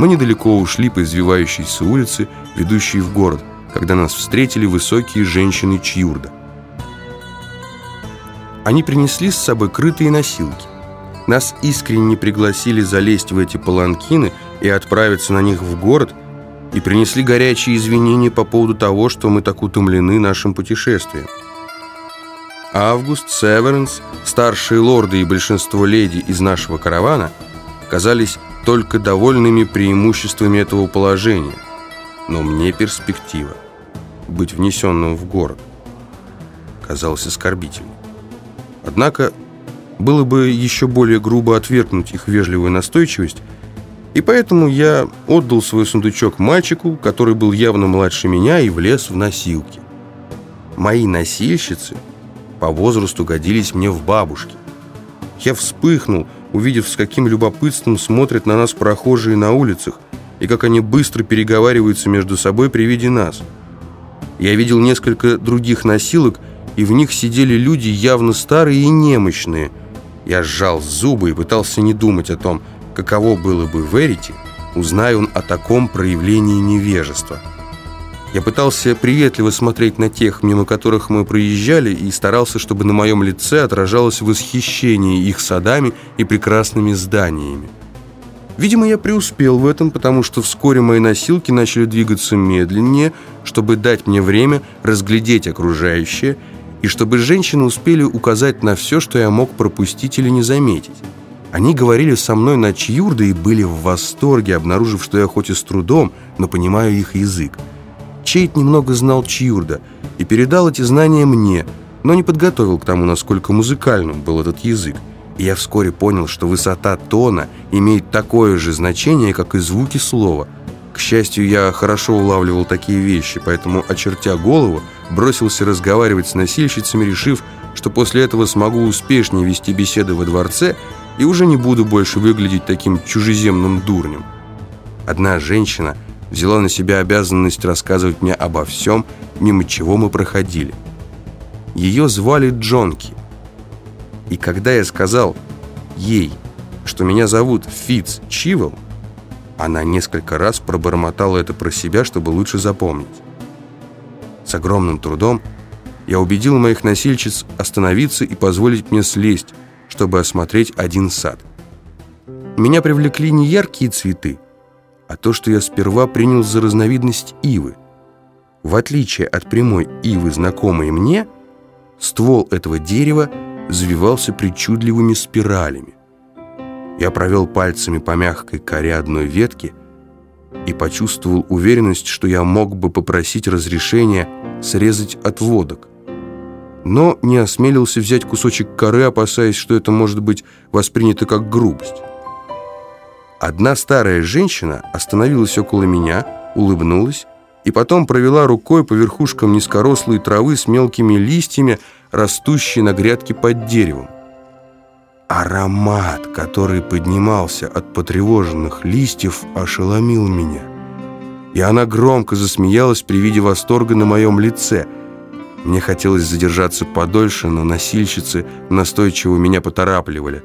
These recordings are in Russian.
Мы недалеко ушли по извивающейся улице, ведущей в город, когда нас встретили высокие женщины Чьюрда. Они принесли с собой крытые носилки. Нас искренне пригласили залезть в эти паланкины и отправиться на них в город, и принесли горячие извинения по поводу того, что мы так утомлены нашим путешествием. Август, Северенс, старшие лорды и большинство леди из нашего каравана казались только довольными преимуществами этого положения. Но мне перспектива быть внесенным в город казалась оскорбительной. Однако было бы еще более грубо отвергнуть их вежливую настойчивость, и поэтому я отдал свой сундучок мальчику, который был явно младше меня, и влез в носилки. Мои носильщицы по возрасту годились мне в бабушке. Я вспыхнул, увидев, с каким любопытством смотрят на нас прохожие на улицах, и как они быстро переговариваются между собой при виде нас. Я видел несколько других носилок, и в них сидели люди явно старые и немощные. Я сжал зубы и пытался не думать о том, каково было бы Верити, узнай он о таком проявлении невежества. Я пытался приветливо смотреть на тех, мимо которых мы проезжали, и старался, чтобы на моем лице отражалось восхищение их садами и прекрасными зданиями. Видимо, я преуспел в этом, потому что вскоре мои носилки начали двигаться медленнее, чтобы дать мне время разглядеть окружающее, и чтобы женщины успели указать на все, что я мог пропустить или не заметить. Они говорили со мной на чьюрда и были в восторге, обнаружив, что я хоть и с трудом, но понимаю их язык. Чейт немного знал чьюрда и передал эти знания мне, но не подготовил к тому, насколько музыкальным был этот язык. И я вскоре понял, что высота тона имеет такое же значение, как и звуки слова. К счастью, я хорошо улавливал такие вещи, поэтому, очертя голову, бросился разговаривать с носильщицами, решив, что после этого смогу успешнее вести беседы во дворце и уже не буду больше выглядеть таким чужеземным дурнем. Одна женщина взяла на себя обязанность рассказывать мне обо всем, мимо чего мы проходили. Ее звали Джонки. И когда я сказал ей, что меня зовут Фитц Чивел, она несколько раз пробормотала это про себя, чтобы лучше запомнить. С огромным трудом я убедил моих носильщиц остановиться и позволить мне слезть, чтобы осмотреть один сад. Меня привлекли не яркие цветы, а то, что я сперва принял за разновидность ивы. В отличие от прямой ивы, знакомой мне, ствол этого дерева завивался причудливыми спиралями. Я провел пальцами по мягкой коре одной ветки и почувствовал уверенность, что я мог бы попросить разрешения срезать отводок. Но не осмелился взять кусочек коры, опасаясь, что это может быть воспринято как грубость. Одна старая женщина остановилась около меня, улыбнулась и потом провела рукой по верхушкам низкорослой травы с мелкими листьями, растущей на грядке под деревом. Аромат, который поднимался от потревоженных листьев, ошеломил меня. И она громко засмеялась при виде восторга на моем лице. Мне хотелось задержаться подольше, но носильщицы настойчиво меня поторапливали.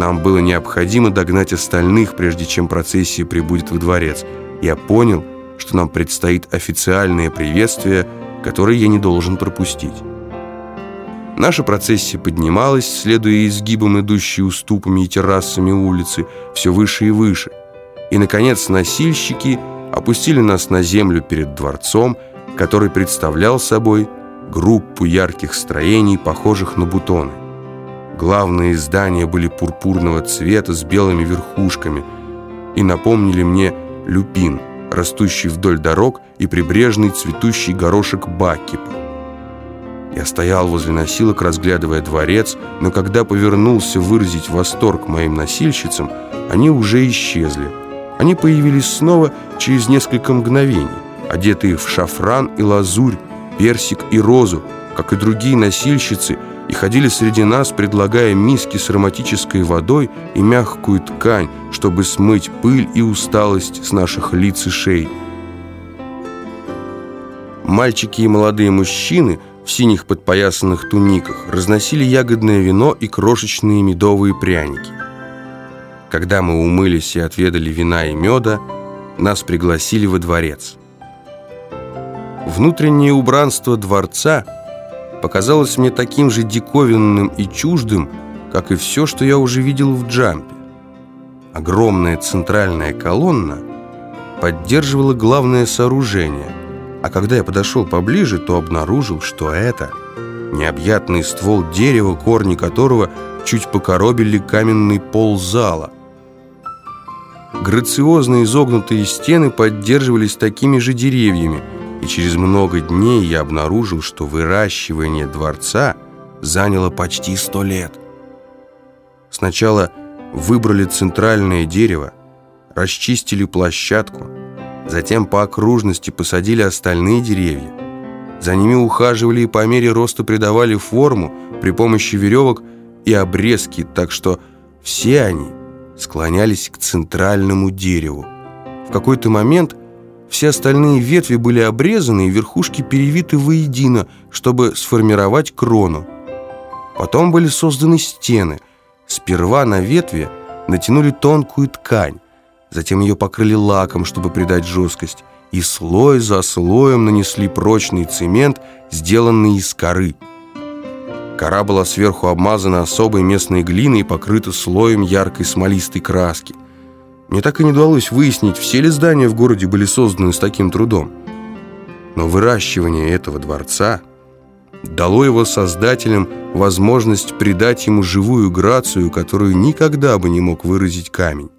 Нам было необходимо догнать остальных, прежде чем процессия прибудет во дворец. Я понял, что нам предстоит официальное приветствие, которое я не должен пропустить. Наша процессия поднималась, следуя изгибам, идущей уступами и террасами улицы, все выше и выше. И, наконец, носильщики опустили нас на землю перед дворцом, который представлял собой группу ярких строений, похожих на бутоны. Главные здания были пурпурного цвета с белыми верхушками и напомнили мне люпин, растущий вдоль дорог, и прибрежный цветущий горошек бакипа. Я стоял возле носилок, разглядывая дворец, но когда повернулся выразить восторг моим носильщицам, они уже исчезли. Они появились снова через несколько мгновений, одетые в шафран и лазурь, персик и розу, как и другие носильщицы, и ходили среди нас, предлагая миски с ароматической водой и мягкую ткань, чтобы смыть пыль и усталость с наших лиц и шей. Мальчики и молодые мужчины – в синих подпоясанных туниках разносили ягодное вино и крошечные медовые пряники. Когда мы умылись и отведали вина и меда, нас пригласили во дворец. Внутреннее убранство дворца показалось мне таким же диковинным и чуждым, как и все, что я уже видел в Джампе. Огромная центральная колонна поддерживала главное сооружение, а когда я подошел поближе, то обнаружил, что это необъятный ствол дерева, корни которого чуть покоробили каменный пол зала. Грациозно изогнутые стены поддерживались такими же деревьями, и через много дней я обнаружил, что выращивание дворца заняло почти сто лет. Сначала выбрали центральное дерево, расчистили площадку, затем по окружности посадили остальные деревья. За ними ухаживали и по мере роста придавали форму при помощи веревок и обрезки, так что все они склонялись к центральному дереву. В какой-то момент все остальные ветви были обрезаны и верхушки перевиты воедино, чтобы сформировать крону. Потом были созданы стены. Сперва на ветви натянули тонкую ткань, затем ее покрыли лаком, чтобы придать жесткость, и слой за слоем нанесли прочный цемент, сделанный из коры. Кора была сверху обмазана особой местной глиной и покрыта слоем яркой смолистой краски. Мне так и не удалось выяснить, все ли здания в городе были созданы с таким трудом. Но выращивание этого дворца дало его создателям возможность придать ему живую грацию, которую никогда бы не мог выразить камень.